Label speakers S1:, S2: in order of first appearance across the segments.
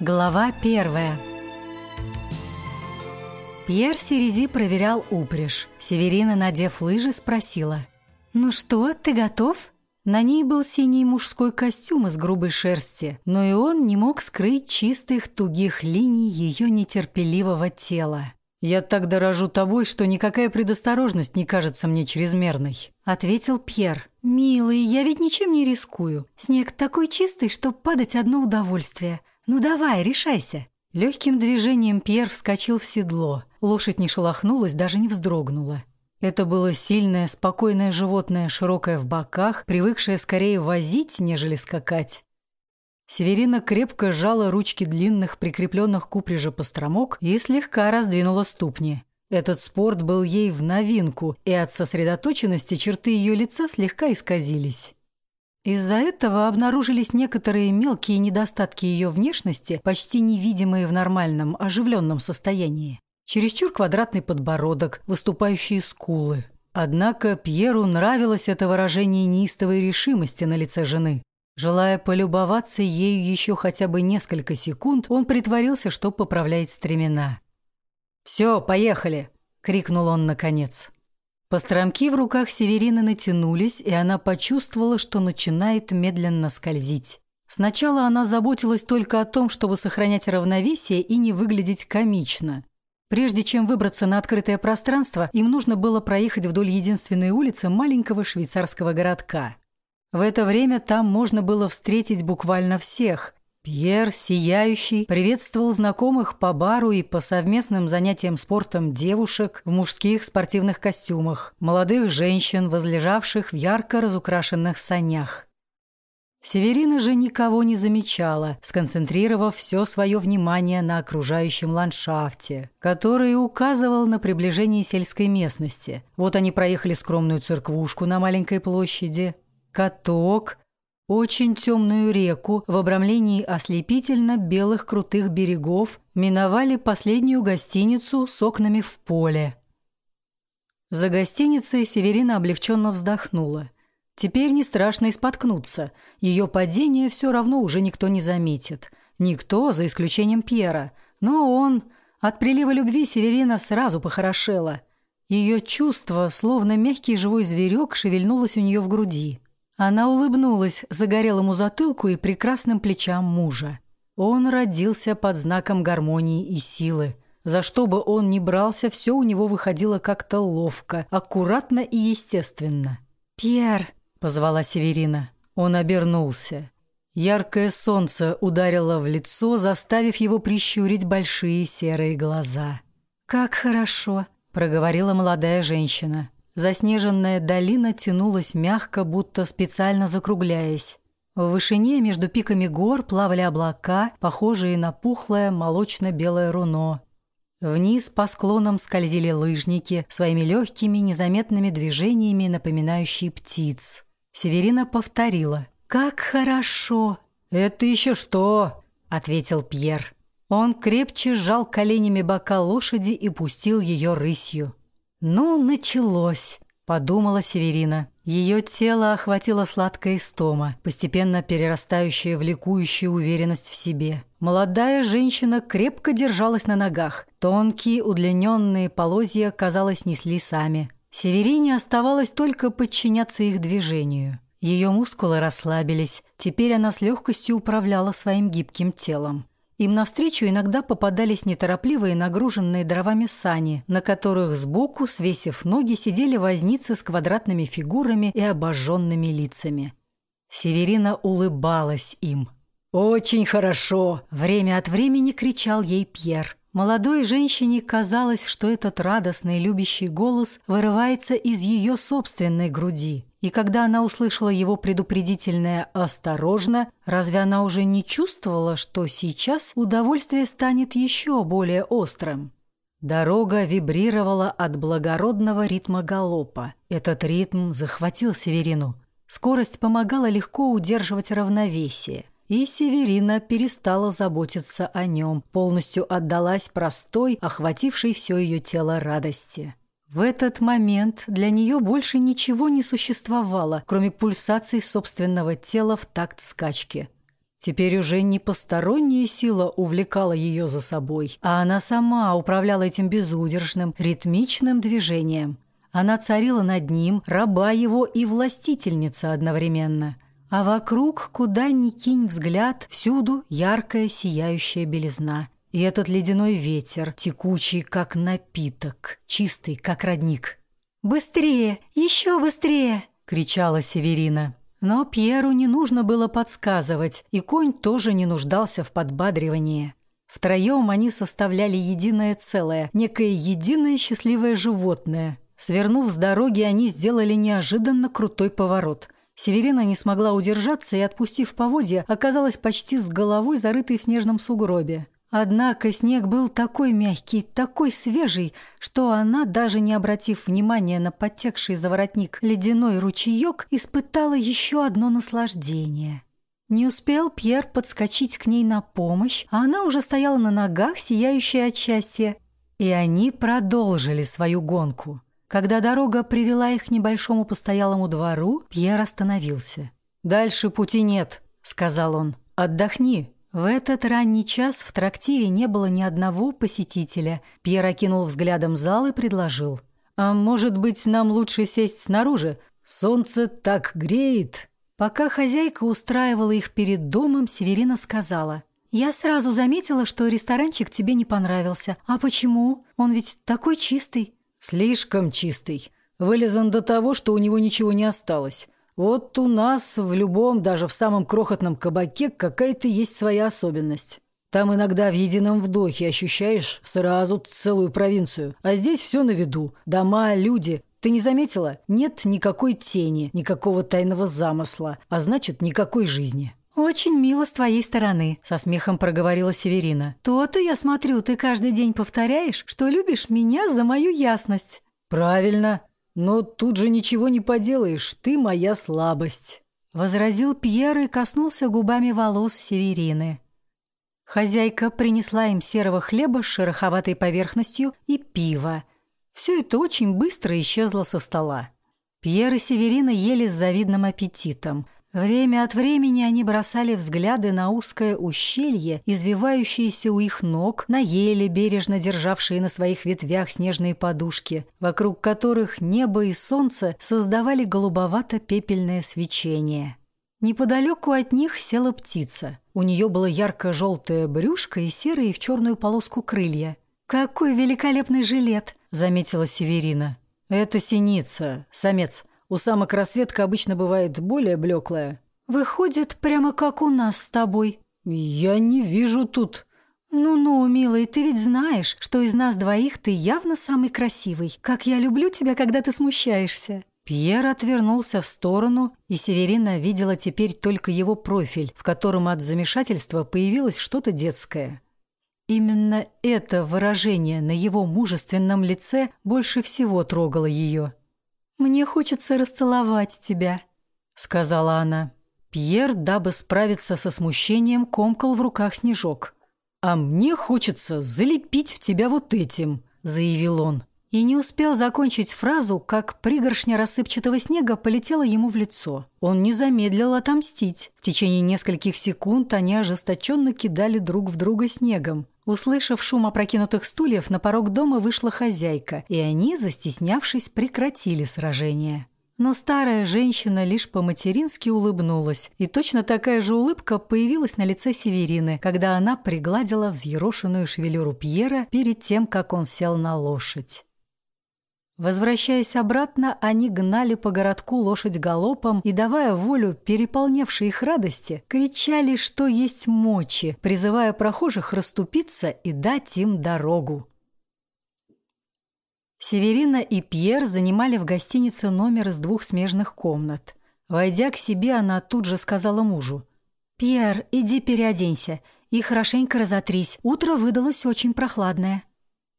S1: Глава первая Пьер Серези проверял упряжь. Северина, надев лыжи, спросила. «Ну что, ты готов?» На ней был синий мужской костюм из грубой шерсти, но и он не мог скрыть чистых тугих линий ее нетерпеливого тела. «Я так дорожу тобой, что никакая предосторожность не кажется мне чрезмерной», — ответил Пьер. «Милый, я ведь ничем не рискую. Снег такой чистый, что падать одно удовольствие. «Ну давай, решайся!» Легким движением Пьер вскочил в седло. Лошадь не шелохнулась, даже не вздрогнула. Это было сильное, спокойное животное, широкое в боках, привыкшее скорее возить, нежели скакать. Северина крепко сжала ручки длинных, прикрепленных к упряжи постромок и слегка раздвинула ступни. Этот спорт был ей в новинку, и от сосредоточенности черты ее лица слегка исказились. Из-за этого обнаружились некоторые мелкие недостатки ее внешности, почти невидимые в нормальном, оживленном состоянии. Чересчур квадратный подбородок, выступающие скулы. Однако Пьеру нравилось это выражение неистовой решимости на лице жены. Желая полюбоваться ею еще хотя бы несколько секунд, он притворился, что поправляет стремена. «Все, поехали!» — крикнул он наконец. Постромки в руках Северины натянулись, и она почувствовала, что начинает медленно скользить. Сначала она заботилась только о том, чтобы сохранять равновесие и не выглядеть комично. Прежде чем выбраться на открытое пространство, им нужно было проехать вдоль единственной улицы маленького швейцарского городка. В это время там можно было встретить буквально всех, Пьер, сияющий, приветствовал знакомых по бару и по совместным занятиям спортом девушек в мужских спортивных костюмах, молодых женщин, возлежавших в ярко разукрашенных санях. Северина же никого не замечала, сконцентрировав все свое внимание на окружающем ландшафте, который указывал на приближение сельской местности. Вот они проехали скромную церквушку на маленькой площади, каток, очень темную реку в обрамлении ослепительно белых крутых берегов миновали последнюю гостиницу с окнами в поле. За гостиницей Северина облегченно вздохнула. Теперь не страшно и споткнуться. Ее падение все равно уже никто не заметит. Никто, за исключением Пьера. Но он... От прилива любви Северина сразу похорошела. Ее чувство, словно мягкий живой зверек, шевельнулось у нее в груди. Она улыбнулась загорелому затылку и прекрасным плечам мужа. Он родился под знаком гармонии и силы. За что бы он ни брался, все у него выходило как-то ловко, аккуратно и естественно. «Пьер!» — позвала Северина. Он обернулся. Яркое солнце ударило в лицо, заставив его прищурить большие серые глаза. «Как хорошо!» — проговорила молодая женщина. Заснеженная долина тянулась мягко, будто специально закругляясь. В вышине между пиками гор плавали облака, похожие на пухлое молочно-белое руно. Вниз по склонам скользили лыжники, своими легкими незаметными движениями напоминающие птиц. Северина повторила. «Как хорошо!» «Это еще что?» – ответил Пьер. Он крепче сжал коленями бока лошади и пустил ее рысью. «Ну, началось», — подумала Северина. Ее тело охватило сладкая истома, постепенно перерастающая в ликующую уверенность в себе. Молодая женщина крепко держалась на ногах. Тонкие, удлиненные полозья, казалось, несли сами. Северине оставалось только подчиняться их движению. Ее мускулы расслабились, теперь она с легкостью управляла своим гибким телом. Им навстречу иногда попадались неторопливые нагруженные дровами сани, на которых сбоку, свесив ноги, сидели возницы с квадратными фигурами и обожженными лицами. Северина улыбалась им. «Очень хорошо!» – время от времени кричал ей Пьер. Молодой женщине казалось, что этот радостный, любящий голос вырывается из ее собственной груди. И когда она услышала его предупредительное «осторожно», разве она уже не чувствовала, что сейчас удовольствие станет еще более острым? Дорога вибрировала от благородного ритма галопа. Этот ритм захватил Северину. Скорость помогала легко удерживать равновесие. И Северина перестала заботиться о нем, полностью отдалась простой, охватившей все ее тело радости. В этот момент для нее больше ничего не существовало, кроме пульсаций собственного тела в такт скачки. Теперь уже не посторонняя сила увлекала ее за собой, а она сама управляла этим безудержным, ритмичным движением. Она царила над ним, раба его и властительница одновременно. А вокруг, куда ни кинь взгляд, всюду яркая сияющая белизна. И этот ледяной ветер, текучий, как напиток, чистый, как родник. «Быстрее! Еще быстрее!» — кричала Северина. Но Пьеру не нужно было подсказывать, и конь тоже не нуждался в подбадривании. Втроем они составляли единое целое, некое единое счастливое животное. Свернув с дороги, они сделали неожиданно крутой поворот. Северина не смогла удержаться и, отпустив поводья, оказалась почти с головой зарытой в снежном сугробе. Однако снег был такой мягкий, такой свежий, что она, даже не обратив внимания на подтекший за воротник ледяной ручеек, испытала еще одно наслаждение. Не успел Пьер подскочить к ней на помощь, а она уже стояла на ногах, сияющая от счастья. И они продолжили свою гонку. Когда дорога привела их к небольшому постоялому двору, Пьер остановился. «Дальше пути нет», — сказал он. «Отдохни, в этот ранний час в трактире не было ни одного посетителя. Пьер окинул взглядом зал и предложил. «А может быть, нам лучше сесть снаружи? Солнце так греет!» Пока хозяйка устраивала их перед домом, Северина сказала. «Я сразу заметила, что ресторанчик тебе не понравился. А почему? Он ведь такой чистый». «Слишком чистый. Вылезан до того, что у него ничего не осталось. Вот у нас в любом, даже в самом крохотном кабаке какая-то есть своя особенность. Там иногда в едином вдохе ощущаешь сразу целую провинцию. А здесь все на виду. Дома, люди. Ты не заметила? Нет никакой тени, никакого тайного замысла, а значит, никакой жизни. «Очень мило с твоей стороны», — со смехом проговорила Северина. «То-то, я смотрю, ты каждый день повторяешь, что любишь меня за мою ясность». «Правильно. «Но тут же ничего не поделаешь, ты моя слабость», — возразил Пьер и коснулся губами волос Северины. Хозяйка принесла им серого хлеба с шероховатой поверхностью и пива. Все это очень быстро исчезло со стола. Пьер и Северина ели с завидным аппетитом. Время от времени они бросали взгляды на узкое ущелье, извивающееся у их ног, на ели, бережно державшие на своих ветвях снежные подушки, вокруг которых небо и солнце создавали голубовато-пепельное свечение. Неподалеку от них села птица. У нее было ярко-желтое брюшко и серые в черную полоску крылья. «Какой великолепный жилет!» — заметила Северина. «Это синица, самец», у самок расцветка обычно бывает более блеклая. Выходит, прямо как у нас с тобой. Я не вижу тут. Ну-ну, милый, ты ведь знаешь, что из нас двоих ты явно самый красивый. Как я люблю тебя, когда ты смущаешься. Пьер отвернулся в сторону, и Северина видела теперь только его профиль, в котором от замешательства появилось что-то детское. Именно это выражение на его мужественном лице больше всего трогало ее. «Мне хочется расцеловать тебя», — сказала она. Пьер, дабы справиться со смущением, комкал в руках снежок. «А мне хочется залепить в тебя вот этим», — заявил он. И не успел закончить фразу, как пригоршня рассыпчатого снега полетела ему в лицо. Он не замедлил отомстить. В течение нескольких секунд они ожесточенно кидали друг в друга снегом. Услышав шум опрокинутых стульев, на порог дома вышла хозяйка, и они, застеснявшись, прекратили сражение. Но старая женщина лишь по-матерински улыбнулась, и точно такая же улыбка появилась на лице Северины, когда она пригладила взъерошенную шевелюру Пьера перед тем, как он сел на лошадь. Возвращаясь обратно, они гнали по городку лошадь галопом и, давая волю переполнявшей их радости, кричали, что есть мочи, призывая прохожих расступиться и дать им дорогу. Северина и Пьер занимали в гостинице номер из двух смежных комнат. Войдя к себе, она тут же сказала мужу. «Пьер, иди переоденься и хорошенько разотрись. Утро выдалось очень прохладное».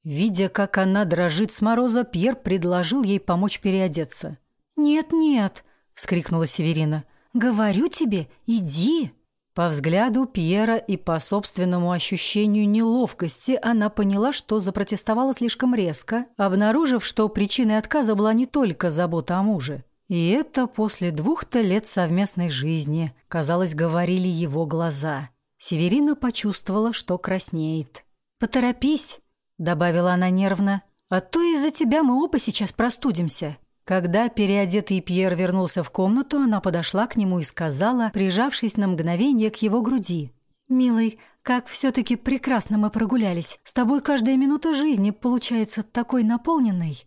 S1: Видя, как она дрожит с мороза, Пьер предложил ей помочь переодеться. «Нет-нет», — вскрикнула Северина, — «говорю тебе, иди». По взгляду Пьера и по собственному ощущению неловкости она поняла, что запротестовала слишком резко, обнаружив, что причиной отказа была не только забота о муже. И это после двух-то лет совместной жизни, казалось, говорили его глаза. Северина почувствовала, что краснеет. «Поторопись», — добавила она нервно, — «а то из-за тебя мы оба сейчас простудимся». Когда переодетый Пьер вернулся в комнату, она подошла к нему и сказала, прижавшись на мгновение к его груди. «Милый, как все-таки прекрасно мы прогулялись. С тобой каждая минута жизни получается такой наполненной».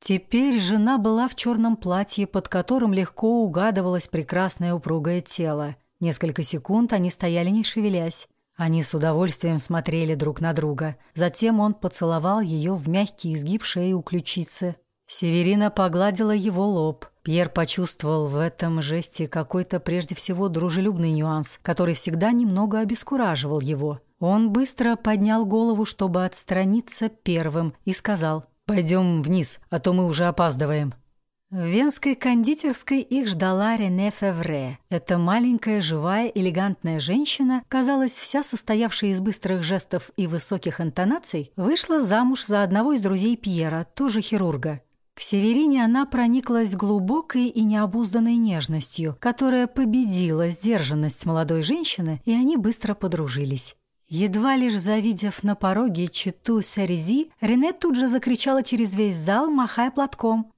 S1: Теперь жена была в черном платье, под которым легко угадывалось прекрасное упругое тело. Несколько секунд они стояли не шевелясь. Они с удовольствием смотрели друг на друга. Затем он поцеловал ее в мягкий изгиб шеи у ключицы. Северина погладила его лоб. Пьер почувствовал в этом жесте какой-то прежде всего дружелюбный нюанс, который всегда немного обескураживал его. Он быстро поднял голову, чтобы отстраниться первым, и сказал «Пойдем вниз, а то мы уже опаздываем». В венской кондитерской их ждала Рене Февре. Эта маленькая, живая, элегантная женщина, казалось, вся состоявшая из быстрых жестов и высоких интонаций, вышла замуж за одного из друзей Пьера, тоже хирурга. К Северине она прониклась глубокой и необузданной нежностью, которая победила сдержанность молодой женщины, и они быстро подружились. Едва лишь завидев на пороге читу Сарези, Рене тут же закричала через весь зал, махая платком.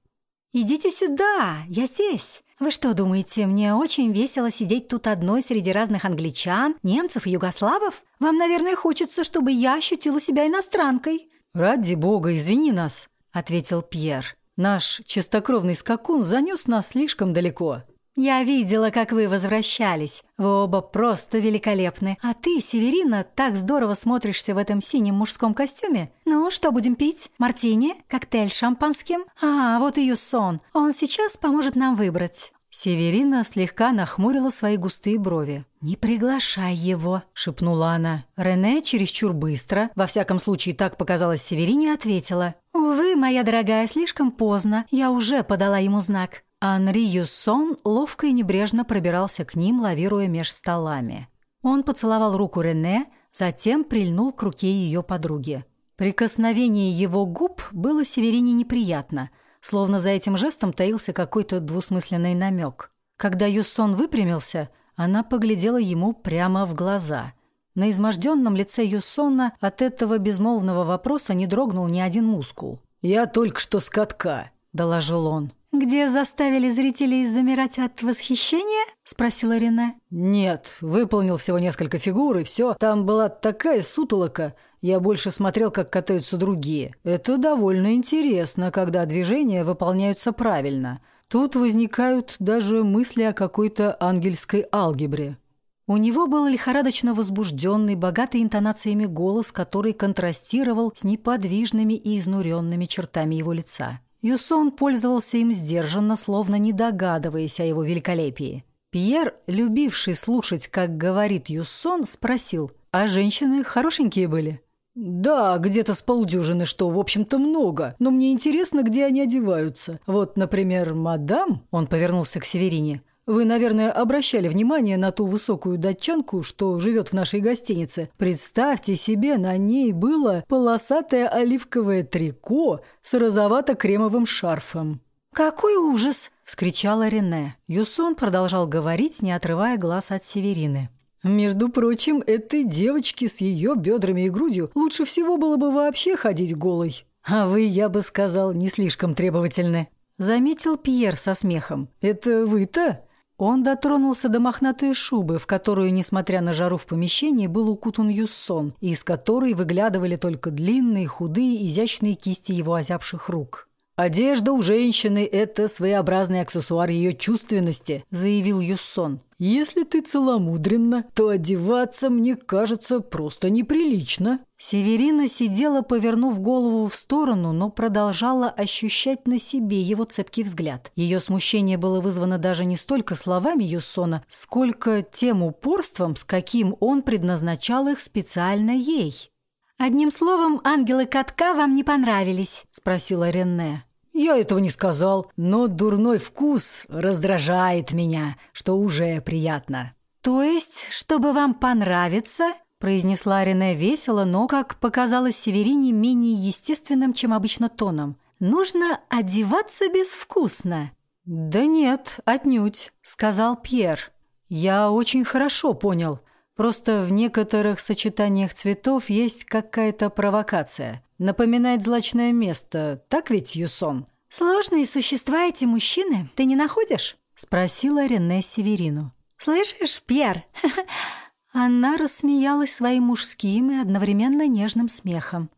S1: «Идите сюда, я здесь!» «Вы что думаете, мне очень весело сидеть тут одной среди разных англичан, немцев и югославов? Вам, наверное, хочется, чтобы я ощутила себя иностранкой».
S2: «Ради бога, извини нас», — ответил Пьер. Наш чистокровный скакун занес нас слишком далеко.
S1: Я видела, как вы возвращались. Вы оба просто великолепны. А ты, Северина, так здорово смотришься в этом синем мужском костюме. Ну, что будем пить? Мартини? Коктейль с шампанским? А, вот и Юсон. Он сейчас поможет нам выбрать.
S2: Северина слегка нахмурила свои густые брови.
S1: «Не приглашай его», — шепнула она. Рене чересчур быстро, во всяком случае так показалось Северине, ответила. «Увы, моя дорогая, слишком поздно. Я уже подала ему знак». Анри Юссон ловко и небрежно пробирался к ним, лавируя меж столами. Он поцеловал руку Рене, затем прильнул к руке ее подруги. Прикосновение его губ было Северине неприятно — словно за этим жестом таился какой-то двусмысленный намек. Когда Юсон выпрямился, она поглядела ему прямо в глаза. На изможденном лице Юсона от этого безмолвного вопроса не дрогнул ни один мускул.
S2: «Я только что с катка», — доложил он.
S1: «Где заставили зрителей замирать от восхищения?» — спросила Рене.
S2: «Нет, выполнил всего несколько фигур, и все. Там была такая сутолока. Я больше смотрел, как катаются другие. Это довольно интересно, когда движения выполняются правильно. Тут возникают даже мысли о какой-то ангельской алгебре. У него был лихорадочно возбужденный, богатый интонациями голос, который контрастировал с неподвижными и изнуренными чертами его лица. Юсон пользовался им сдержанно, словно не догадываясь о его великолепии. Пьер, любивший слушать, как говорит Юсон, спросил, «А женщины хорошенькие были?» «Да, где-то с полдюжины, что, в общем-то, много. Но мне интересно, где они одеваются. Вот, например, мадам...» Он повернулся к Северине. «Вы, наверное, обращали внимание на ту высокую датчанку, что живет в нашей гостинице. Представьте себе, на ней было полосатое оливковое трико с розовато-кремовым шарфом».
S1: «Какой ужас!» – вскричала Рене. Юсон продолжал говорить, не отрывая глаз от Северины.
S2: Между прочим, этой девочке с ее бедрами и грудью лучше всего было бы вообще ходить голой. А вы, я бы сказал, не слишком требовательны.
S1: Заметил Пьер со смехом.
S2: Это вы-то?
S1: Он дотронулся до мохнатой шубы, в которую, несмотря на жару в помещении, был укутан Юссон, из которой выглядывали только длинные, худые, изящные кисти его озябших рук.
S2: «Одежда у женщины – это своеобразный аксессуар ее чувственности», – заявил Юссон. «Если ты целомудренна, то одеваться, мне кажется, просто неприлично».
S1: Северина сидела, повернув голову в сторону, но продолжала ощущать на себе его цепкий взгляд. Ее смущение было вызвано даже не столько словами Юссона, сколько тем упорством, с каким он предназначал их специально ей. «Одним словом, ангелы катка вам не понравились?» – спросила Ренне.
S2: «Я этого не сказал, но дурной вкус раздражает меня, что уже приятно».
S1: «То есть, чтобы вам понравиться?» – произнесла Рене весело, но, как показалось Северине, менее естественным, чем обычно тоном. «Нужно одеваться безвкусно».
S2: «Да нет, отнюдь», — сказал Пьер. «Я очень хорошо понял. Просто в некоторых сочетаниях цветов есть какая-то провокация. Напоминает злачное место, так ведь, Юсон?»
S1: «Сложные существа эти мужчины, ты не находишь?» — спросила Рене Северину. «Слышишь, Пьер?» Она рассмеялась своим мужским и одновременно нежным смехом.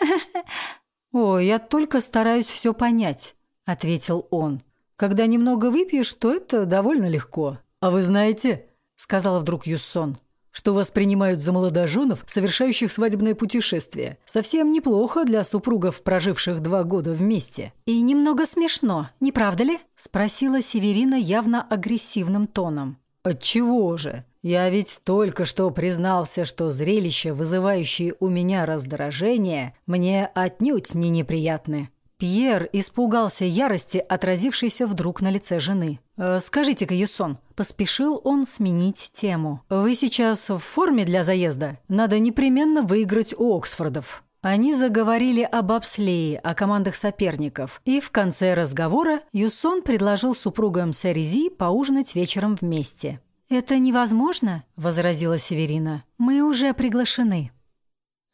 S2: «О, я только стараюсь все понять», — ответил он. «Когда немного выпьешь, то это довольно легко. А вы знаете, — сказала вдруг Юссон, — что воспринимают за молодоженов, совершающих свадебное путешествие. Совсем неплохо для супругов, проживших два года вместе».
S1: «И немного смешно, не правда ли?» — спросила Северина явно агрессивным тоном.
S2: «Отчего же? Я ведь только что признался, что зрелище, вызывающее у меня раздражение, мне отнюдь не неприятны». Пьер испугался ярости, отразившейся вдруг на лице жены. «Э, «Скажите-ка, Юсон», — поспешил он сменить тему. «Вы сейчас в форме для заезда? Надо непременно выиграть у Оксфордов». Они заговорили об обслее, о командах соперников, и в конце разговора Юсон предложил супругам Сарези поужинать вечером вместе.
S1: «Это невозможно», — возразила Северина. «Мы уже приглашены».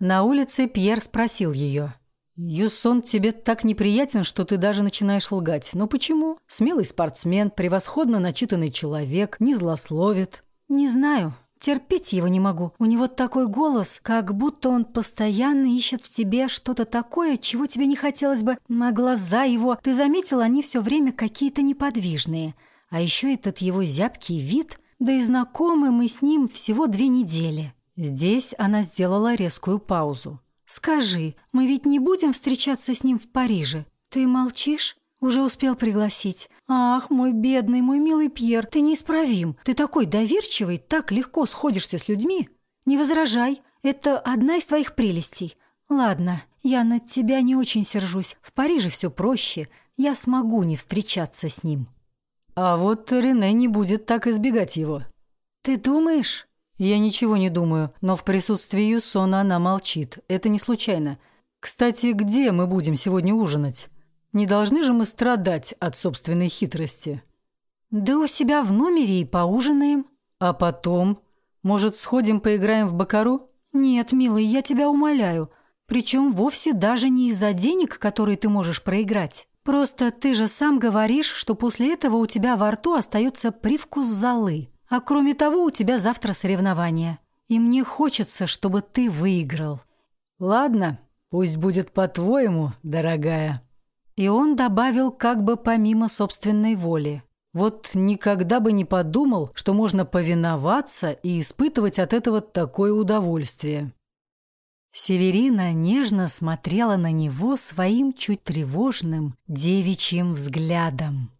S2: На улице Пьер спросил ее. «Юсон тебе так неприятен, что ты даже начинаешь лгать. Но почему? Смелый спортсмен, превосходно начитанный человек, не злословит».
S1: «Не знаю. Терпеть его не могу. У него такой голос, как будто он постоянно ищет в тебе что-то такое, чего тебе не хотелось бы. А глаза его, ты заметил, они все время какие-то неподвижные. А еще этот его зябкий вид, да и знакомы мы с ним всего две недели».
S2: Здесь она сделала резкую паузу.
S1: «Скажи, мы ведь не будем встречаться с ним в Париже? Ты молчишь?» Уже успел пригласить. Ах, мой бедный, мой милый Пьер, ты неисправим. Ты такой доверчивый, так легко сходишься с людьми. Не возражай, это одна из твоих прелестей. Ладно, я над тебя не очень сержусь. В Париже все проще. Я смогу не встречаться с ним.
S2: А вот Рене не будет так избегать его.
S1: Ты думаешь?
S2: Я ничего не думаю, но в присутствии Юсона она молчит. Это не случайно. Кстати, где мы будем сегодня ужинать? Не должны же мы страдать от собственной хитрости.
S1: Да у себя в номере и поужинаем.
S2: А потом? Может, сходим поиграем в бакару?
S1: Нет, милый, я тебя умоляю. Причем вовсе даже не из-за денег, которые ты можешь проиграть. Просто ты же сам говоришь, что после этого у тебя во рту остается привкус золы. А кроме того, у тебя завтра соревнования. И мне хочется, чтобы ты выиграл.
S2: Ладно, пусть будет по-твоему, дорогая.
S1: И он добавил как бы помимо собственной воли.
S2: Вот никогда бы не подумал, что можно повиноваться и испытывать от этого такое удовольствие.
S1: Северина нежно смотрела на него своим чуть тревожным девичьим взглядом.